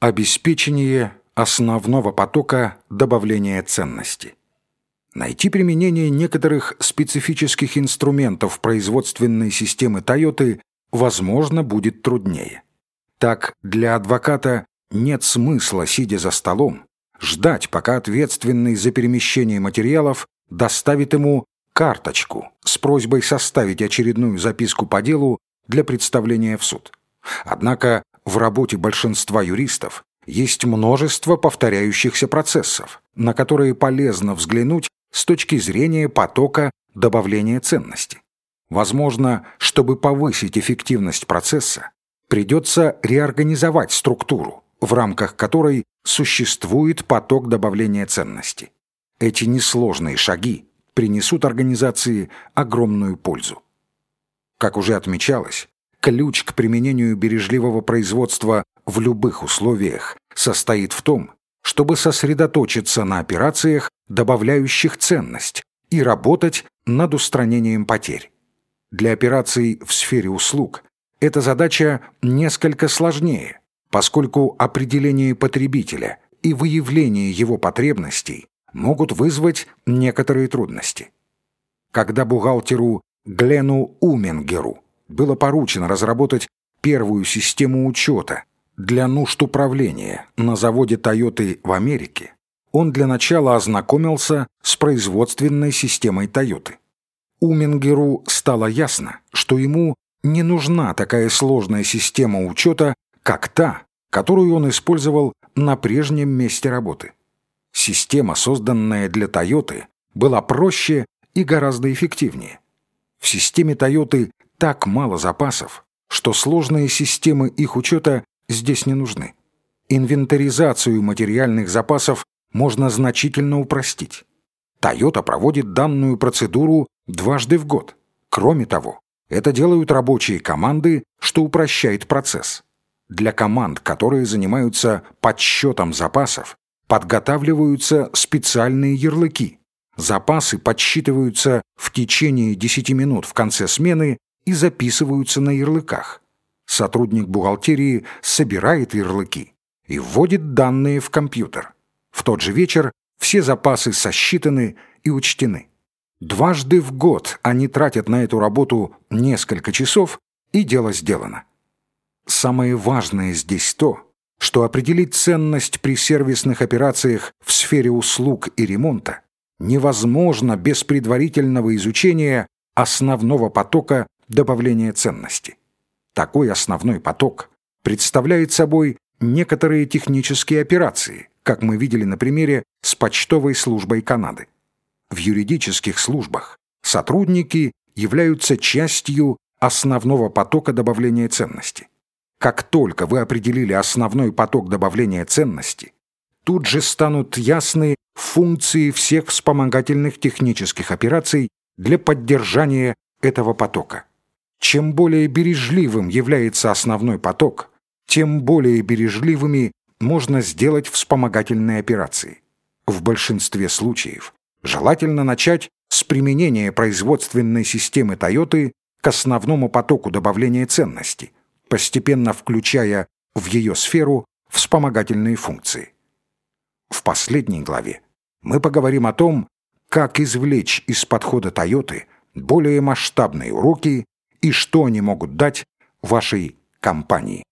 Обеспечение основного потока добавления ценности. Найти применение некоторых специфических инструментов производственной системы Toyota возможно будет труднее. Так, для адвоката нет смысла, сидя за столом, ждать, пока ответственный за перемещение материалов доставит ему карточку с просьбой составить очередную записку по делу для представления в суд. Однако в работе большинства юристов есть множество повторяющихся процессов, на которые полезно взглянуть с точки зрения потока добавления ценности. Возможно, чтобы повысить эффективность процесса, придется реорганизовать структуру, в рамках которой существует поток добавления ценности. Эти несложные шаги принесут организации огромную пользу. Как уже отмечалось, ключ к применению бережливого производства в любых условиях состоит в том, чтобы сосредоточиться на операциях, добавляющих ценность, и работать над устранением потерь. Для операций в сфере услуг эта задача несколько сложнее, поскольку определение потребителя и выявление его потребностей могут вызвать некоторые трудности. Когда бухгалтеру Глену Уменгеру было поручено разработать первую систему учета для нужд управления на заводе Toyota в Америке, он для начала ознакомился с производственной системой Toyota. Уменгеру стало ясно, что ему не нужна такая сложная система учета, как та, которую он использовал на прежнем месте работы. Система, созданная для Toyota, была проще и гораздо эффективнее. В системе Toyota так мало запасов, что сложные системы их учета здесь не нужны. Инвентаризацию материальных запасов можно значительно упростить. Toyota проводит данную процедуру дважды в год. Кроме того, это делают рабочие команды, что упрощает процесс. Для команд, которые занимаются подсчетом запасов, подготавливаются специальные ярлыки. Запасы подсчитываются в течение 10 минут в конце смены и записываются на ярлыках. Сотрудник бухгалтерии собирает ярлыки и вводит данные в компьютер. В тот же вечер все запасы сосчитаны и учтены. Дважды в год они тратят на эту работу несколько часов, и дело сделано. Самое важное здесь то, что определить ценность при сервисных операциях в сфере услуг и ремонта невозможно без предварительного изучения основного потока добавления ценности. Такой основной поток представляет собой некоторые технические операции, как мы видели на примере с почтовой службой Канады. В юридических службах сотрудники являются частью основного потока добавления ценности. Как только вы определили основной поток добавления ценности, тут же станут ясны функции всех вспомогательных технических операций для поддержания этого потока. Чем более бережливым является основной поток, тем более бережливыми можно сделать вспомогательные операции. В большинстве случаев желательно начать с применения производственной системы Toyota к основному потоку добавления ценности, постепенно включая в ее сферу вспомогательные функции. В последней главе мы поговорим о том, как извлечь из подхода Toyota более масштабные уроки и что они могут дать вашей компании.